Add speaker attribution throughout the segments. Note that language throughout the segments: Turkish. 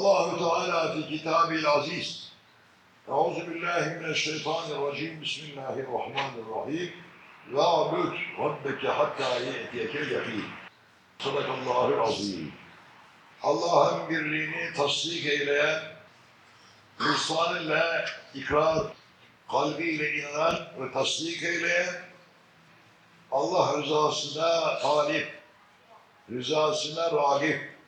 Speaker 1: Allahu Teala fi kitabil aziz. Euzu billahi mineşşeytanirracim. Bismillahirrahmanirrahim. Ve abud rabbeke hatta ye'tiyekel yakin. Sadakallahu azim. Allah'ın birliğini tasdik eyleyen, lisanıyla ikrar, kalbiyle inanan ve tasdik eyleyen, Allah rızasına talip, rızasına ragip,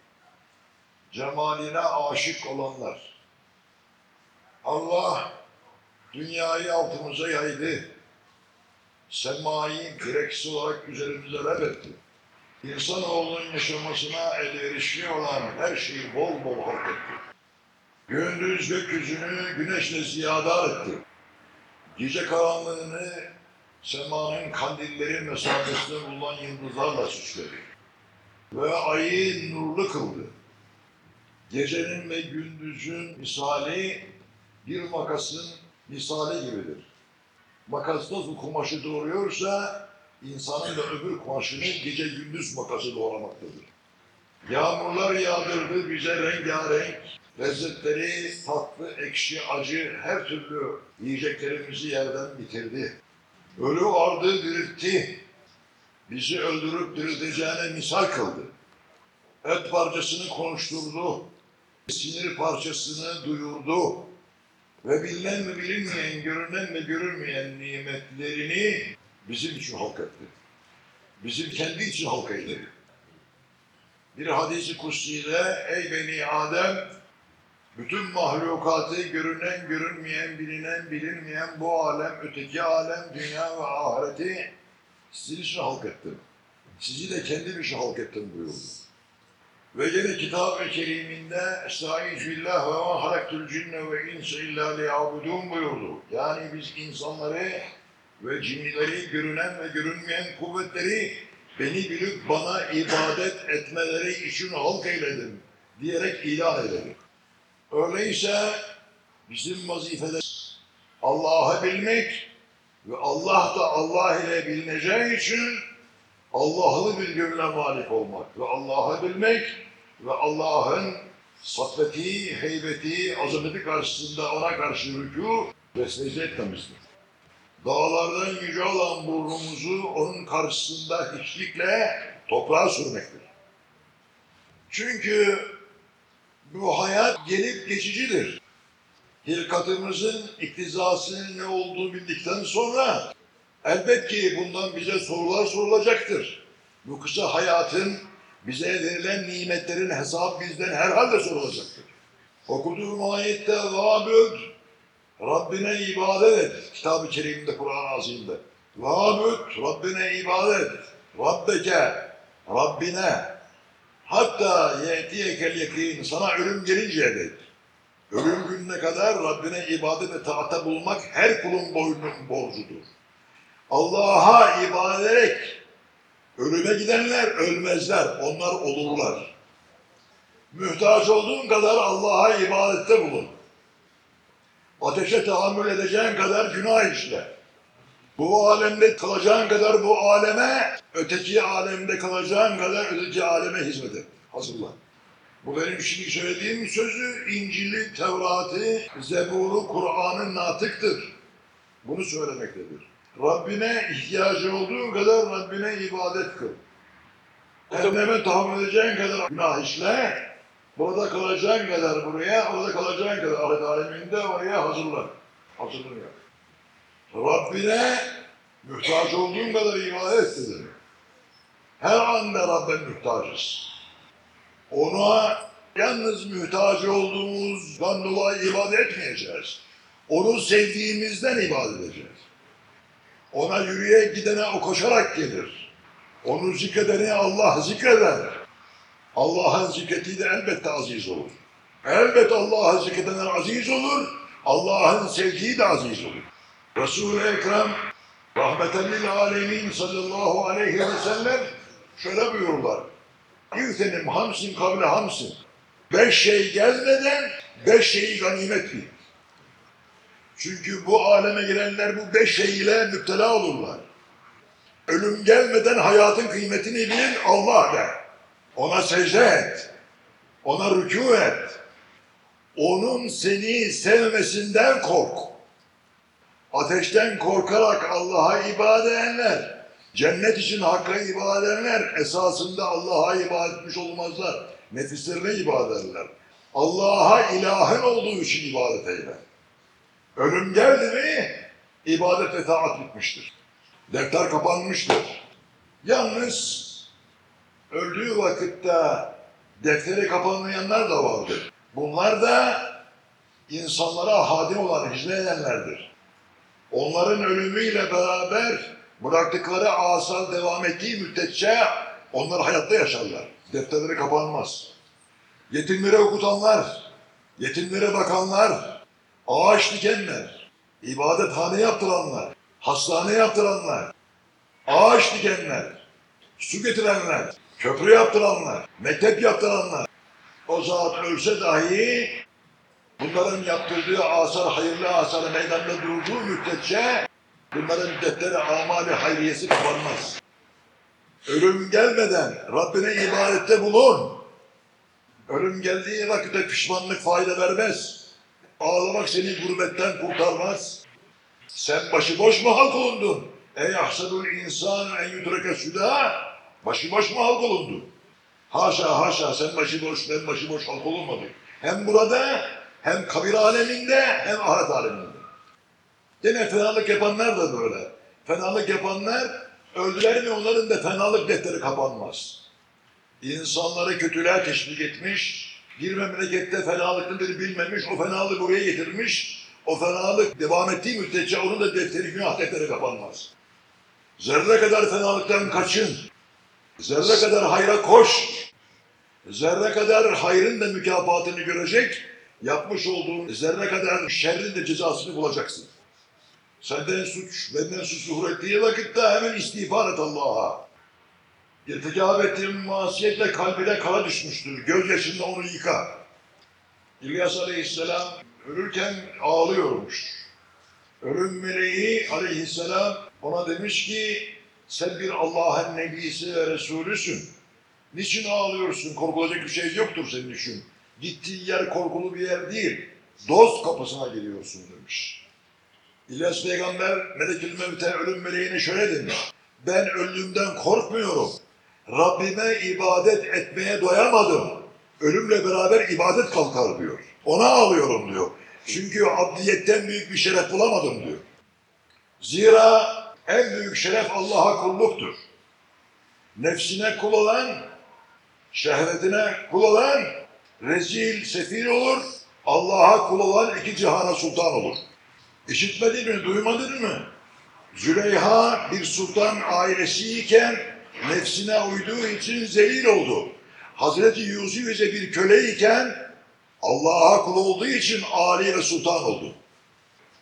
Speaker 1: cemaline aşık olanlar. Allah dünyayı altımıza yaydı. Semayı gereksiz olarak üzerimize etti. İnsanoğlunun yaşamasına elverişli olan her şeyi bol bol halk etti. Gündüz gökyüzünü güneşle ziyadar etti. Gece karanlığını semanın kandilleri mesafesinde bulunan yıldızlarla süsledi. Ve ayı nurlu kıldı. Gecenin ve gündüzün misali bir makasın misali gibidir. Makas nasıl kumaşı doğuruyorsa insanın da öbür kumaşını gece gündüz makası doğramaktadır. Yağmurlar yağdırdı bize rengarenk, lezzetleri tatlı, ekşi, acı her türlü yiyeceklerimizi yerden bitirdi. Ölü ardı diriltti, bizi öldürüp dirilteceğine misal kıldı. Et parçasını konuşturdu, sinir parçasını duyurdu ve bilinen ve bilinmeyen, görünen ve görülmeyen nimetlerini bizim için halk etti. Bizim kendi için halk eyledi. Bir hadisi kutsiyle ey beni Adem bütün mahlukatı görünen, görünmeyen, bilinen, bilinmeyen bu alem, öteki alem, dünya ve ahireti sizin için halk ettim. Sizi de kendim için halk ettim buyurdu. Ve yine kitab-ı keriminde billah ve ma halaktul cinne ve insa illa liyabudun buyurdu. Yani biz insanları ve cinnileri görünen ve görünmeyen kuvvetleri beni bilip bana ibadet etmeleri için halk eyledim diyerek ilan edelim. Öyleyse bizim vazifemiz Allah'ı bilmek ve Allah da Allah ile bilineceği için Allah'ı bir gönle malik olmak ve Allah'ı bilmek ve Allah'ın saffeti, heybeti, azameti karşısında ona karşı rükû ve secde etmemizdir. Dağlardan yüce olan burnumuzu onun karşısında hiçlikle toprağa sürmektir. Çünkü bu hayat gelip geçicidir. Hilkatımızın iktizasının ne olduğu bildikten sonra elbet ki bundan bize sorular sorulacaktır. Bu kısa hayatın bize verilen nimetlerin hesabı bizden herhalde sorulacaktır. Okuduğum ayette vâbüd, Rabbine ibadet et. Kitab-ı Kerim'de, Kur'an-ı Azim'de. Vâbüd, Rabbine ibadet et. Rabbeke, Rabbine. Hatta ye'tiyekel yekin, sana ölüm gelinceye dek. Ölüm gününe kadar Rabbine ibadet ve taatta bulmak her kulun boynunun borcudur. Allah'a ibadet ederek ölüme gidenler ölmezler, onlar olurlar. Mühtaç olduğun kadar Allah'a ibadette bulun. Ateşe tahammül edeceğin kadar günah işle. Bu alemde kalacağın kadar bu aleme, öteki alemde kalacağın kadar öteki aleme hizmet et. Hazırla. Bu benim şimdi söylediğim sözü İncil'i, Tevrat'ı, Zebur'u, Kur'an'ın natıktır. Bunu söylemektedir. Rabbine ihtiyacı olduğu kadar Rabbine ibadet kıl. Cehenneme tahammül edeceğin kadar günah işle, burada kalacağın kadar buraya, orada kalacağın kadar ahiret aleminde oraya hazırlan. Hazırlanıyor. Rabbine muhtaç olduğun kadar ibadet edelim. Her anda Rabbe muhtacız. Ona yalnız muhtaç olduğumuzdan dolayı ibadet etmeyeceğiz. Onu sevdiğimizden ibadet edeceğiz. Ona yürüye gidene o koşarak gelir. Onu zikredene Allah zikreder. Allah'ın zikreti de elbette aziz olur. Elbette Allah'ı zikredenler aziz olur. Allah'ın sevdiği de aziz olur. Resul-i Ekrem rahmeten lil alemin sallallahu aleyhi ve sellem şöyle buyururlar. İğtenim hamsin kavle hamsin. Beş şey gelmeden beş şeyi ganimet bil. Çünkü bu aleme girenler bu beş şey ile müptela olurlar. Ölüm gelmeden hayatın kıymetini bilin Allah de. Ona secde et. Ona rükû et. Onun seni sevmesinden kork. Ateşten korkarak Allah'a ibadet edenler, cennet için Hakk'a ibadet edenler esasında Allah'a ibadet etmiş olmazlar. Nefislerine ibadet ederler. Allah'a ilahın olduğu için ibadet eyle. Ölüm geldi mi ibadet ve taat bitmiştir. Defter kapanmıştır. Yalnız öldüğü vakitte defteri kapanmayanlar da vardır. Bunlar da insanlara hadim olan, hizmet edenlerdir. Onların ölümüyle beraber bıraktıkları asal devam ettiği müddetçe onlar hayatta yaşarlar. Defterleri kapanmaz. Yetimlere okutanlar, yetimlere bakanlar, ağaç dikenler, ibadethane yaptıranlar, hastane yaptıranlar, ağaç dikenler, su getirenler, köprü yaptıranlar, mektep yaptıranlar. O zat ölse dahi bunların yaptırdığı asar, hayırlı asar meydanda durduğu müddetçe bunların defteri amali hayriyesi kapanmaz. Ölüm gelmeden Rabbine ibadette bulun. Ölüm geldiği vakitte pişmanlık fayda vermez. Ağlamak seni gurbetten kurtarmaz. Sen başıboş mu halk olundun? Ey ahsadul insan en yutreke süda. Başıboş mu halk olundun? Haşa haşa sen başıboş ben başıboş halk olunmadık. Hem burada hem kabir aleminde hem ahiret aleminde. Gene fenalık yapanlar da böyle. Fenalık yapanlar öldüler mi onların da fenalık defteri kapanmaz. İnsanları kötülüğe teşvik etmiş, bir memlekette fenalık nedir bilmemiş, o fenalığı buraya getirmiş, o fenalık devam ettiği müddetçe onun da defteri, günah defteri kapanmaz. Zerre kadar fenalıktan kaçın, zerre kadar hayra koş, zerre kadar hayrın da mükafatını görecek, yapmış olduğun zerre kadar şerrin de cezasını bulacaksın. Senden suç, benden suç zuhur ettiği vakitte hemen istiğfar et Allah'a. İrtikab ettiğin masiyetle kalbine kara düşmüştür. Gözyaşında onu yıka. İlyas Aleyhisselam ölürken ağlıyormuş. Ölüm meleği Aleyhisselam ona demiş ki sen bir Allah'ın nebisi ve Resulüsün. Niçin ağlıyorsun? Korkulacak bir şey yoktur senin için. Gittiğin yer korkulu bir yer değil. Dost kapısına geliyorsun demiş. İlyas Peygamber Melekül Mevte ölüm meleğine şöyle demiş. Ben ölümden korkmuyorum. Rabbime ibadet etmeye doyamadım. Ölümle beraber ibadet kalkar diyor. Ona ağlıyorum diyor. Çünkü abdiyetten büyük bir şeref bulamadım diyor. Zira en büyük şeref Allah'a kulluktur. Nefsine kul olan, şehvetine kul olan, rezil, sefil olur. Allah'a kul olan iki cihana sultan olur. İşitmedin mi, duymadın mı? Züleyha bir sultan ailesiyken nefsine uyduğu için zelil oldu. Hazreti Yusuf ise bir köleyken Allah'a kul olduğu için Ali ve sultan oldu.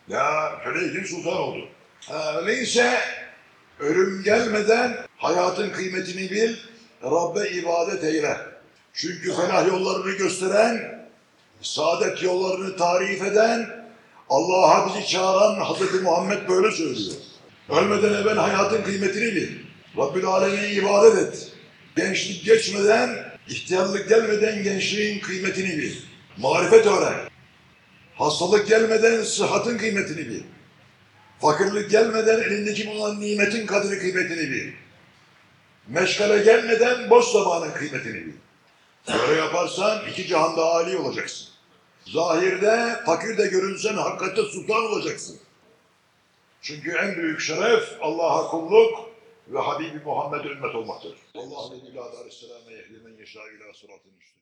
Speaker 1: Ya köleyken sultan oldu. Ha, öyleyse ölüm gelmeden hayatın kıymetini bil, Rabbe ibadet eyle. Çünkü felah yollarını gösteren, saadet yollarını tarif eden, Allah'a bizi çağıran Hazreti Muhammed böyle söylüyor. Ölmeden evvel hayatın kıymetini bil. Rabbül Alemin'e ibadet et. Gençlik geçmeden, ihtiyarlık gelmeden gençliğin kıymetini bil. Marifet öğren. Hastalık gelmeden sıhhatın kıymetini bil. Fakirlik gelmeden elindeki bulunan nimetin kadri kıymetini bil. Meşgale gelmeden boş zamanın kıymetini bil. Böyle yaparsan iki cihanda âli olacaksın. Zahirde fakir de görünsen hakikatte sultan olacaksın. Çünkü en büyük şeref Allah'a kulluk ve Habibi Muhammed ümmet olmaktır. Allah Nebi Aleyhisselam'e yehdi men yeşâ ilâ sıratın üstü.